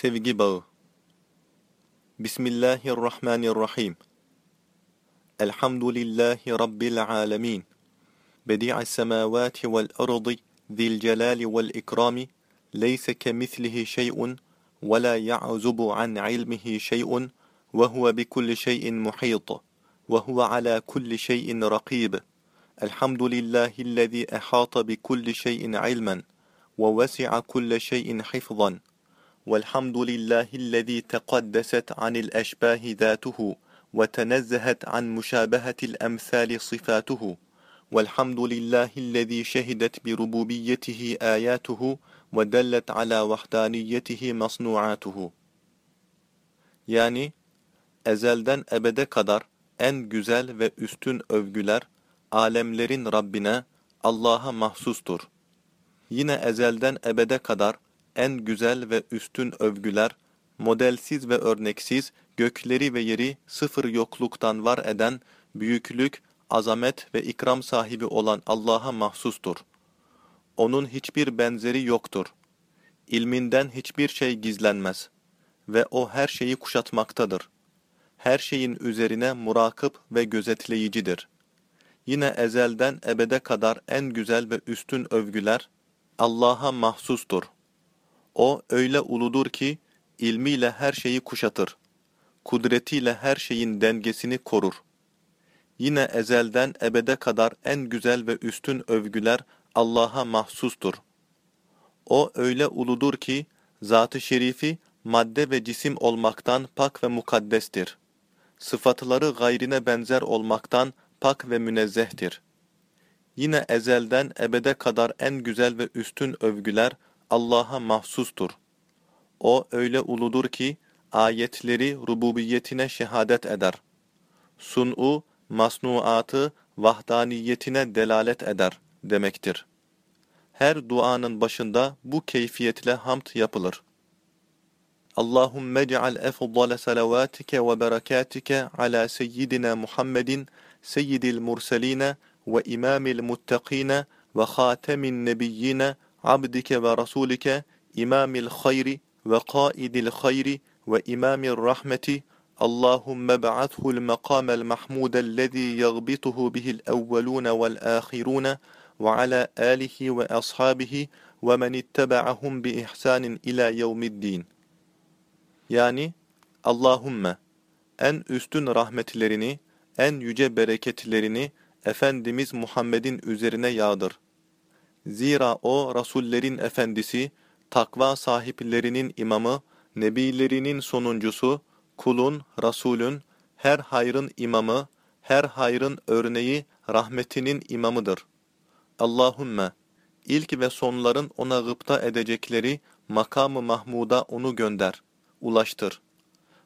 Sevgi bağı Bismillahirrahmanirrahim Elhamdülillahi Rabbil alemin Bedi'as semavati vel ardı Zil celali vel ikrami Leyse kemithlihi şey'un Ve la ya'zubu an ilmihi şey'un Ve huve bikulli şey'in muhit Ve huve ala kulli şey'in rakib Elhamdülillahillezî ehata bikulli şey'in ilmen Ve vesi'a kulli şey'in hifzan والحمد لله الذي تقدست عن الأشباه ذاته وتنزهت عن مشابهة الأمثال صفاته والحمد لله الذي شهدت بربوبيته آياته ودلت على وحدانيته مصنوعاته ezelden ebede kadar en güzel ve üstün övgüler alemlerin Rabbine Allah'a mahsustur. Yine ezelden ebede kadar en güzel ve üstün övgüler, modelsiz ve örneksiz, gökleri ve yeri sıfır yokluktan var eden, büyüklük, azamet ve ikram sahibi olan Allah'a mahsustur. Onun hiçbir benzeri yoktur. İlminden hiçbir şey gizlenmez. Ve O her şeyi kuşatmaktadır. Her şeyin üzerine murakip ve gözetleyicidir. Yine ezelden ebede kadar en güzel ve üstün övgüler, Allah'a mahsustur. O öyle uludur ki, ilmiyle her şeyi kuşatır. Kudretiyle her şeyin dengesini korur. Yine ezelden ebede kadar en güzel ve üstün övgüler Allah'a mahsustur. O öyle uludur ki, Zat-ı Şerifi madde ve cisim olmaktan pak ve mukaddestir. Sıfatları gayrine benzer olmaktan pak ve münezzehtir. Yine ezelden ebede kadar en güzel ve üstün övgüler Allah'a mahsustur. O öyle uludur ki, ayetleri rububiyetine şehadet eder. Sun'u, masnuatı, vahdaniyetine delalet eder demektir. Her duanın başında bu keyfiyetle hamd yapılır. Allahümme ceal efdale salavatike ve berekatike ala seyyidina Muhammedin seyyidil murseline ve imamil muttakine ve hatemin nebiyyine عبدك ورسولك إمام الخير وقائد الخير وإمام الرحمة اللهم ابعثه المقام المحمود الذي يغبطه به الأولون والآخرون وعلى آله وأصحابه ومن اتبعهم بإحسان إلى يوم الدين Yani Allahümme en üstün rahmetlerini, en yüce bereketlerini Efendimiz Muhammed'in üzerine yağdır. Zira o rasullerin efendisi, takva sahiplerinin imamı, nebilerinin sonuncusu, kulun, rasulün, her hayrın imamı, her hayrın örneği, rahmetinin imamıdır. Allahümme, ilk ve sonların ona gıpta edecekleri makamı Mahmud'a onu gönder, ulaştır.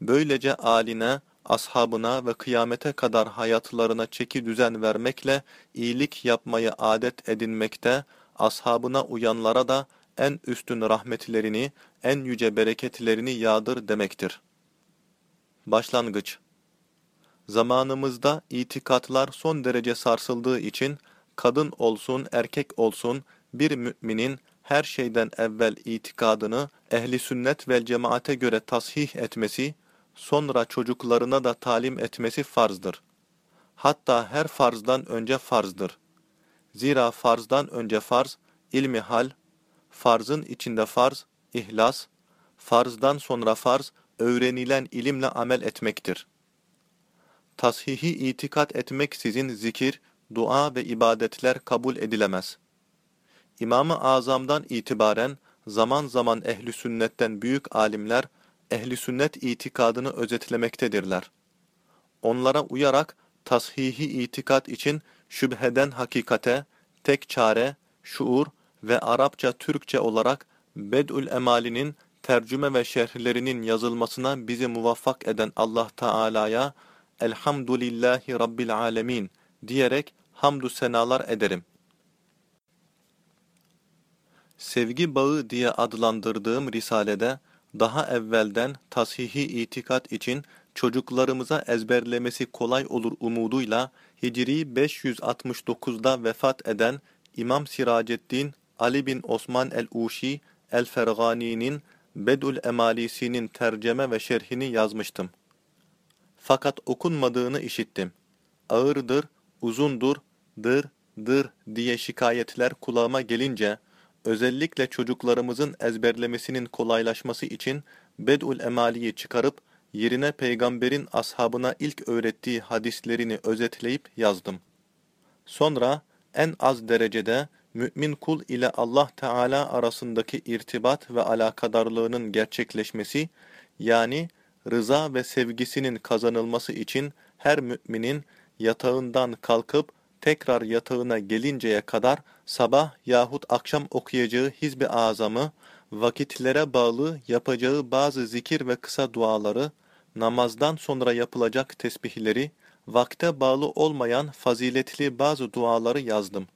Böylece aline, ashabına ve kıyamete kadar hayatlarına çeki düzen vermekle iyilik yapmayı adet edinmekte, ashabına uyanlara da en üstün rahmetlerini, en yüce bereketlerini yağdır demektir. Başlangıç Zamanımızda itikatlar son derece sarsıldığı için, kadın olsun, erkek olsun, bir müminin her şeyden evvel itikadını ehli sünnet vel cemaate göre tasih etmesi, sonra çocuklarına da talim etmesi farzdır. Hatta her farzdan önce farzdır. Zira farzdan önce farz, ilmi hal, farzın içinde farz, ihlas, farzdan sonra farz, öğrenilen ilimle amel etmektir. Tashihi itikat etmeksizin zikir, dua ve ibadetler kabul edilemez. İmam-ı Azam'dan itibaren zaman zaman ehli sünnetten büyük alimler ehli sünnet itikadını özetlemektedirler. Onlara uyarak tashihi itikat için şüpheden hakikate, tek çare, şuur ve Arapça Türkçe olarak Bed'ül Emali'nin tercüme ve şerhlerinin yazılmasına bizi muvaffak eden Allah Teala'ya Elhamdülillahi Rabbil Alemin diyerek hamdü senalar ederim. Sevgi bağı diye adlandırdığım risalede daha evvelden tashihi itikat için çocuklarımıza ezberlemesi kolay olur umuduyla Hicri 569'da vefat eden İmam Siraceddin Ali bin Osman el-Uşi el-Fergani'nin Bedül Emalisi'nin terceme ve şerhini yazmıştım. Fakat okunmadığını işittim. Ağırdır, uzundur, dır, dır diye şikayetler kulağıma gelince, özellikle çocuklarımızın ezberlemesinin kolaylaşması için Bedül Emali'yi çıkarıp, yerine peygamberin ashabına ilk öğrettiği hadislerini özetleyip yazdım. Sonra en az derecede mümin kul ile Allah Teala arasındaki irtibat ve alakadarlığının gerçekleşmesi, yani rıza ve sevgisinin kazanılması için her müminin yatağından kalkıp tekrar yatağına gelinceye kadar sabah yahut akşam okuyacağı hizbi azamı, vakitlere bağlı yapacağı bazı zikir ve kısa duaları, namazdan sonra yapılacak tesbihleri, vakte bağlı olmayan faziletli bazı duaları yazdım.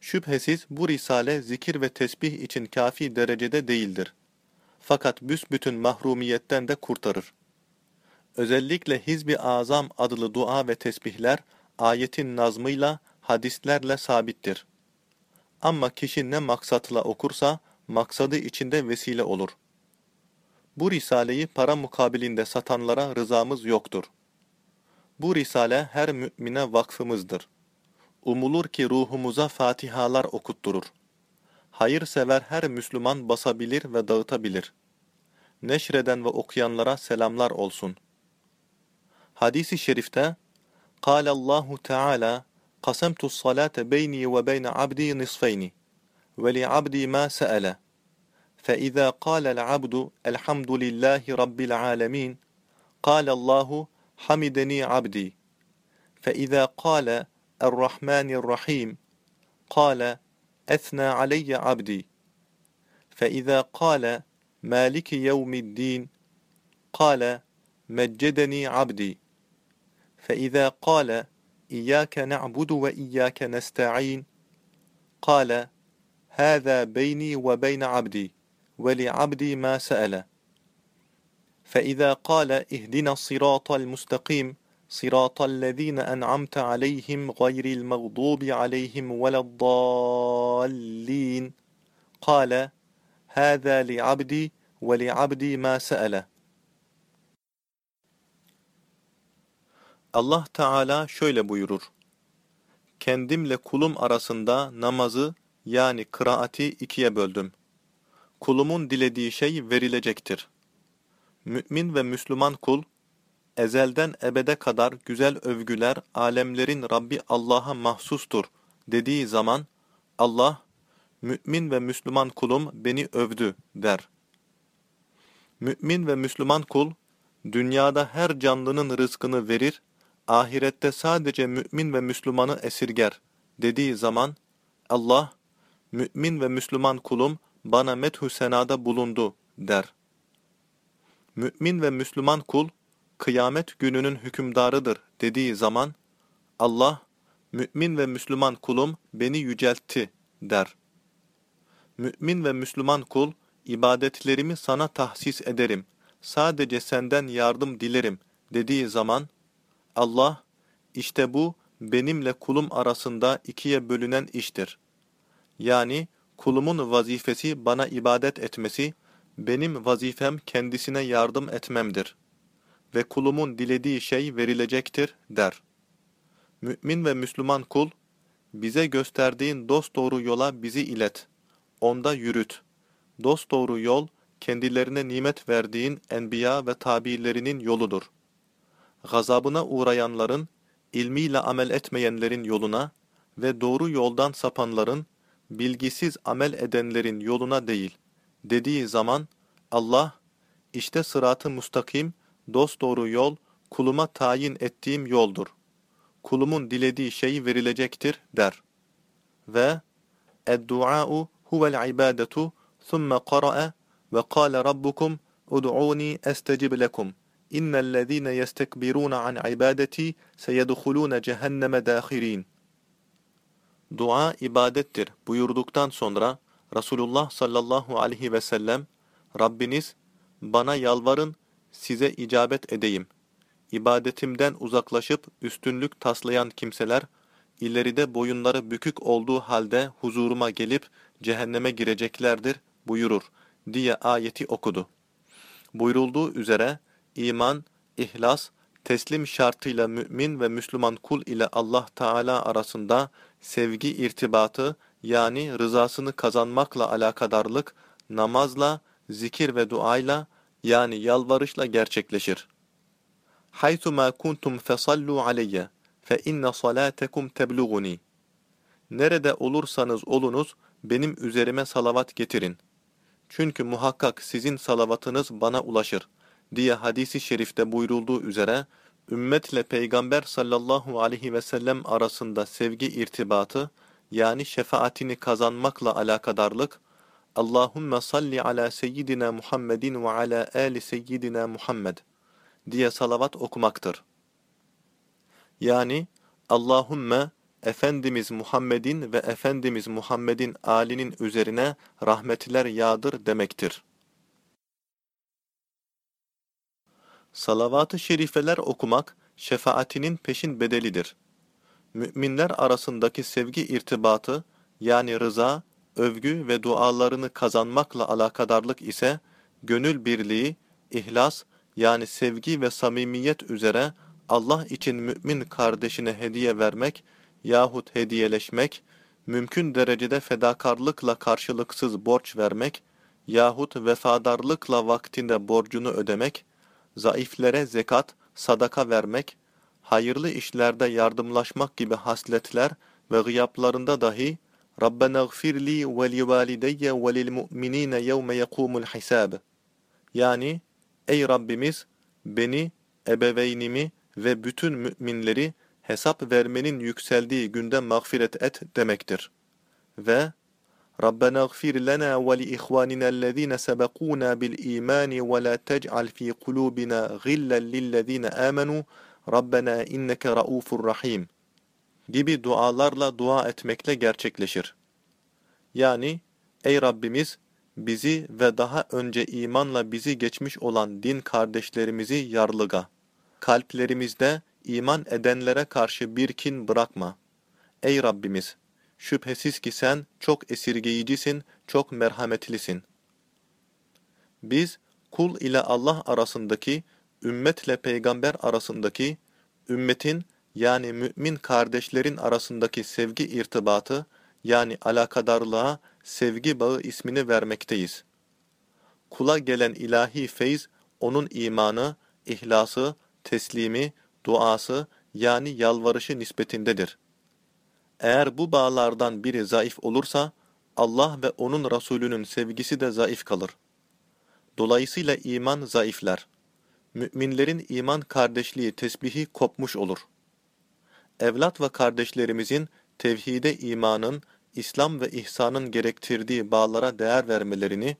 Şüphesiz bu risale zikir ve tesbih için kafi derecede değildir. Fakat büsbütün mahrumiyetten de kurtarır. Özellikle Hizbi Azam adlı dua ve tesbihler ayetin nazmıyla, hadislerle sabittir. Ama kişi ne maksatla okursa, maksadı içinde vesile olur. Bu risaleyi para mukabilinde satanlara rızamız yoktur. Bu risale her mümine vakfımızdır. Umulur ki ruhumuza fatihalar okutturur. Hayırsever her Müslüman basabilir ve dağıtabilir. Neşreden ve okuyanlara selamlar olsun. Hadis-i şerifte, قال الله تعالى قسمت الصلاة بيني وبين عبدي نصفين ولعبدي ما سأل. فإذا قال العبد الحمد لله رب العالمين قال الله حمدني عبدي فإذا قال الرحمن الرحيم قال أثنى علي عبدي فإذا قال مالك يوم الدين قال مجدني عبدي فإذا قال إياك نعبد وإياك نستعين قال هذا بيني وبين عبدي ولعبدي ما سأل فإذا قال اهدنا الصراط المستقيم صراط الذين أنعمت عليهم غير المغضوب عليهم ولا الضالين قال هذا لعبدي ولعبدي ما سأل Allah Teala şöyle buyurur. Kendimle kulum arasında namazı yani kıraati ikiye böldüm. Kulumun dilediği şey verilecektir. Mümin ve Müslüman kul, ezelden ebede kadar güzel övgüler alemlerin Rabbi Allah'a mahsustur dediği zaman, Allah, mümin ve Müslüman kulum beni övdü der. Mümin ve Müslüman kul, dünyada her canlının rızkını verir, ahirette sadece mümin ve Müslümanı esirger dediği zaman, Allah, mümin ve Müslüman kulum bana methü senada bulundu der. Mümin ve Müslüman kul, kıyamet gününün hükümdarıdır dediği zaman, Allah, mümin ve Müslüman kulum beni yüceltti der. Mümin ve Müslüman kul, ibadetlerimi sana tahsis ederim, sadece senden yardım dilerim dediği zaman, Allah, işte bu benimle kulum arasında ikiye bölünen iştir. Yani kulumun vazifesi bana ibadet etmesi, benim vazifem kendisine yardım etmemdir. Ve kulumun dilediği şey verilecektir der. Mümin ve Müslüman kul, bize gösterdiğin dosdoğru yola bizi ilet, onda yürüt. Dosdoğru yol, kendilerine nimet verdiğin enbiya ve tabiilerinin yoludur Gazabına uğrayanların, ilmiyle amel etmeyenlerin yoluna ve doğru yoldan sapanların, bilgisiz amel edenlerin yoluna değil, dediği zaman, Allah, işte sırat-ı mustakim, dosdoğru yol, kuluma tayin ettiğim yoldur. Kulumun dilediği şey verilecektir, der. Ve, اَدْدُعَاءُ هُوَ الْعِبَادَةُ ثُمَّ قَرَأَ وَقَالَ رَبُّكُمْ اُدْعُونِي أَسْتَجِبْ لَكُمْ اِنَّ الَّذ۪ينَ يَسْتَكْبِرُونَ عَنْ عِبَادَتِي سَيَدْخُلُونَ جَهَنَّمَ دَاخِر۪ينَ Dua ibadettir buyurduktan sonra Resulullah sallallahu aleyhi ve sellem Rabbiniz bana yalvarın size icabet edeyim. İbadetimden uzaklaşıp üstünlük taslayan kimseler ileride boyunları bükük olduğu halde huzuruma gelip cehenneme gireceklerdir buyurur. diye ayeti okudu. Buyurulduğu üzere iman, ihlas, teslim şartıyla mümin ve Müslüman kul ile Allah Teala arasında sevgi irtibatı yani rızasını kazanmakla alakadarlık namazla, zikir ve duayla yani yalvarışla gerçekleşir. Haytuma kuntum fesallu aleyye fe inne salatekum tebluğuni. Nerede olursanız olunuz benim üzerime salavat getirin. Çünkü muhakkak sizin salavatınız bana ulaşır diye hadisi şerifte buyurulduğu üzere ümmetle peygamber sallallahu aleyhi ve sellem arasında sevgi irtibatı yani şefaatini kazanmakla alakadarlık Allahümme salli ala seyyidina Muhammedin ve ala ali seyyidina Muhammed diye salavat okumaktır. Yani Allahümme Efendimiz Muhammed'in ve Efendimiz Muhammed'in alinin üzerine rahmetler yağdır demektir. Salavat-ı şerifeler okumak, şefaatinin peşin bedelidir. Müminler arasındaki sevgi irtibatı, yani rıza, övgü ve dualarını kazanmakla alakadarlık ise, gönül birliği, ihlas, yani sevgi ve samimiyet üzere Allah için mümin kardeşine hediye vermek yahut hediyeleşmek, mümkün derecede fedakarlıkla karşılıksız borç vermek yahut vefadarlıkla vaktinde borcunu ödemek, zayıflere zekat, sadaka vermek, hayırlı işlerde yardımlaşmak gibi hasletler ve gıyaplarında dahi Rabbena gfirli ve li valideyye ve lil mu'minine yevme yekumul hisab. Yani ey Rabbimiz beni, ebeveynimi ve bütün müminleri hesap vermenin yükseldiği günde mağfiret et demektir. Ve Li ihvanina ellezina sabaquna bil iman ve la tec'al fi kulubina gillen lillezina amanu Rabbena inneke raufur rahim gibi dualarla dua etmekle gerçekleşir. Yani ey Rabbimiz bizi ve daha önce imanla bizi geçmiş olan din kardeşlerimizi yarlıga. Kalplerimizde iman edenlere karşı bir kin bırakma. Ey Rabbimiz! Şüphesiz ki sen çok esirgeyicisin, çok merhametlisin. Biz, kul ile Allah arasındaki, ümmetle peygamber arasındaki, ümmetin yani mümin kardeşlerin arasındaki sevgi irtibatı, yani alakadarlığa sevgi bağı ismini vermekteyiz. Kula gelen ilahi feyz, onun imanı, ihlası, teslimi, duası yani yalvarışı nispetindedir. Eğer bu bağlardan biri zayıf olursa, Allah ve onun Resulünün sevgisi de zayıf kalır. Dolayısıyla iman zayıflar. Müminlerin iman kardeşliği tesbihi kopmuş olur. Evlat ve kardeşlerimizin tevhide imanın, İslam ve ihsanın gerektirdiği bağlara değer vermelerini,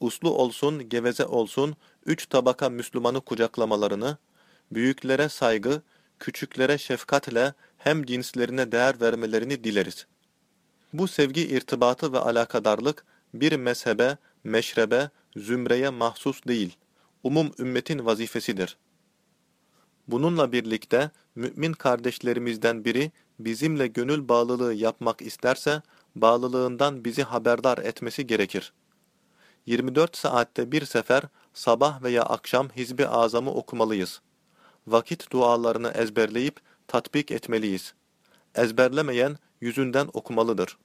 uslu olsun, geveze olsun, üç tabaka Müslümanı kucaklamalarını, büyüklere saygı, küçüklere şefkatle hem cinslerine değer vermelerini dileriz. Bu sevgi irtibatı ve alakadarlık bir mezhebe, meşrebe, zümreye mahsus değil, umum ümmetin vazifesidir. Bununla birlikte mümin kardeşlerimizden biri bizimle gönül bağlılığı yapmak isterse, bağlılığından bizi haberdar etmesi gerekir. 24 saatte bir sefer sabah veya akşam Hizbi Azam'ı okumalıyız vakit dualarını ezberleyip tatbik etmeliyiz. Ezberlemeyen yüzünden okumalıdır.